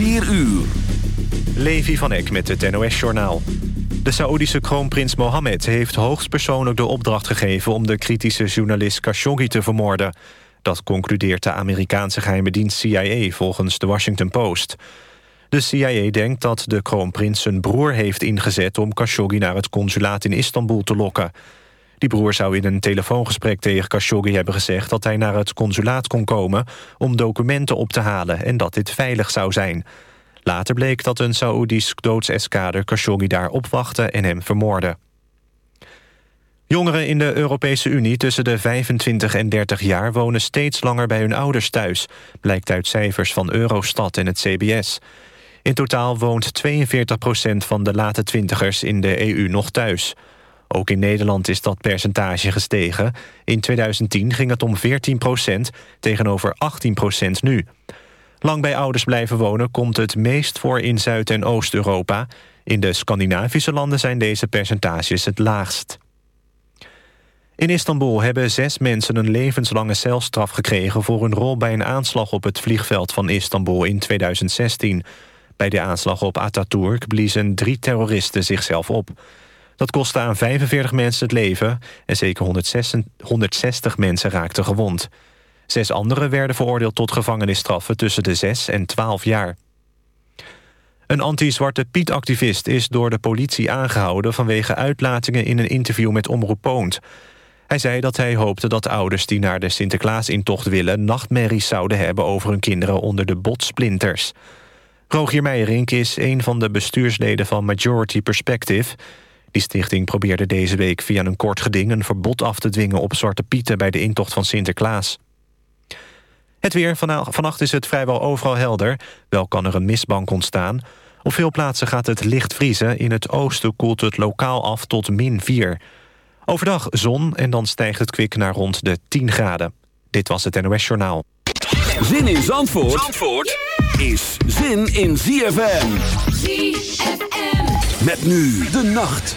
4 uur. Levi van Eck met het NOS-journaal. De Saoedische kroonprins Mohammed heeft hoogstpersoonlijk de opdracht gegeven... om de kritische journalist Khashoggi te vermoorden. Dat concludeert de Amerikaanse geheime dienst CIA volgens de Washington Post. De CIA denkt dat de kroonprins zijn broer heeft ingezet... om Khashoggi naar het consulaat in Istanbul te lokken. Die broer zou in een telefoongesprek tegen Khashoggi hebben gezegd... dat hij naar het consulaat kon komen om documenten op te halen... en dat dit veilig zou zijn... Later bleek dat een Saoedisch doodseskader Khashoggi daar opwachtte en hem vermoordde. Jongeren in de Europese Unie tussen de 25 en 30 jaar... wonen steeds langer bij hun ouders thuis... blijkt uit cijfers van Eurostat en het CBS. In totaal woont 42 procent van de late twintigers in de EU nog thuis. Ook in Nederland is dat percentage gestegen. In 2010 ging het om 14 procent, tegenover 18 procent nu. Lang bij ouders blijven wonen komt het meest voor in Zuid- en Oost-Europa. In de Scandinavische landen zijn deze percentages het laagst. In Istanbul hebben zes mensen een levenslange celstraf gekregen... voor hun rol bij een aanslag op het vliegveld van Istanbul in 2016. Bij de aanslag op Atatürk bliezen drie terroristen zichzelf op. Dat kostte aan 45 mensen het leven... en zeker 160 mensen raakten gewond. Zes anderen werden veroordeeld tot gevangenisstraffen tussen de 6 en 12 jaar. Een anti-Zwarte Piet-activist is door de politie aangehouden... vanwege uitlatingen in een interview met Omroep Poont. Hij zei dat hij hoopte dat ouders die naar de Sinterklaasintocht willen... nachtmerries zouden hebben over hun kinderen onder de botsplinters. Rogier Meijerink is een van de bestuursleden van Majority Perspective. Die stichting probeerde deze week via een kort geding... een verbod af te dwingen op Zwarte Pieten bij de intocht van Sinterklaas. Het weer. Vannacht is het vrijwel overal helder. Wel kan er een mistbank ontstaan. Op veel plaatsen gaat het licht vriezen. In het oosten koelt het lokaal af tot min 4. Overdag zon en dan stijgt het kwik naar rond de 10 graden. Dit was het NOS Journaal. Zin in Zandvoort, Zandvoort is zin in ZFM. ZFM. Met nu de nacht.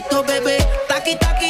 esto, bebé. Taqui, taqui.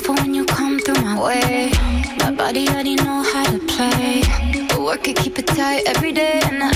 Careful when you come through my way. My body already know how to play. But work it, keep it tight every day, and I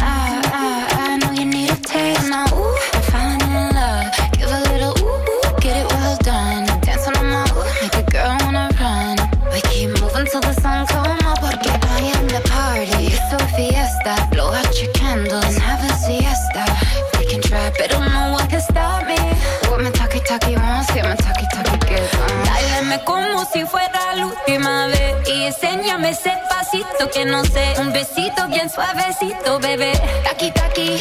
Dame ese pasito que no sé, un besito bien suavecito, bebé. Taki, taki.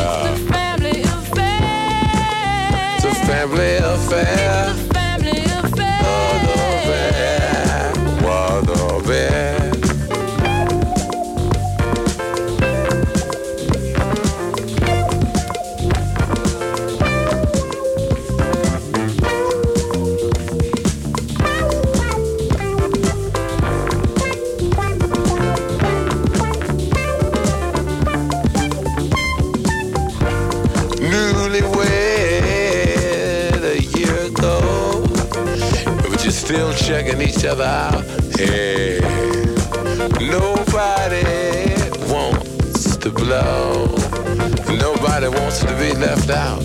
Newlywed a year ago, but you're still checking each other out. Hey, nobody wants to blow. Nobody wants to be left out.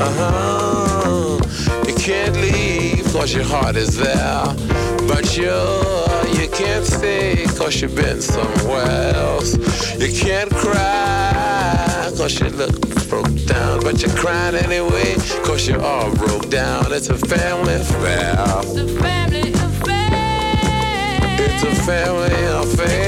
Uh huh. You can't leave cause your heart is there. But you, you can't stay cause you've been somewhere else. You can't cry cause you look broke down. But you're crying anyway cause you're all broke down. It's a family affair. It's a family affair. It's a family affair.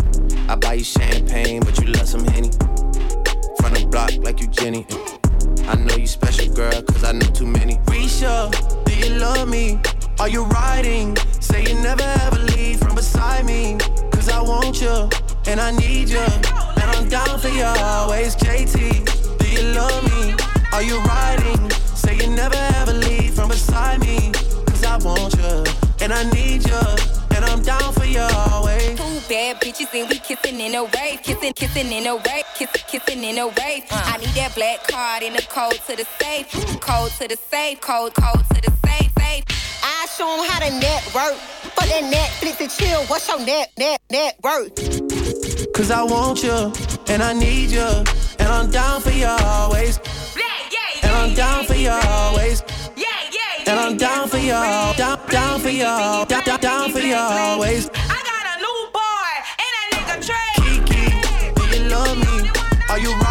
I buy you champagne, but you love some Henny. From the block like you Jenny. I know you special, girl, cause I know too many. Risha, do you love me? Are you riding? Say you never ever leave from beside me. Cause I want you, and I need you. And I'm down for you always, JT. Do you love me? Are you riding? Say you never ever leave from beside me. Cause I want you, and I need you. And I'm down for you always. Two bad bitches and we kissing in a wave, kissing, kissing in a wave, kissing, kissing in a wave. I need that black card in the code to the safe, code to the safe, code, code to the safe, safe. I show 'em how to network. Fuck that Netflix and chill. What's your net, net, net worth? Cause I want you, and I need you, and I'm down for you always. And I'm down for you always. yeah yeah And I'm down for you, down, down for you, down, down, down for you always. You riding?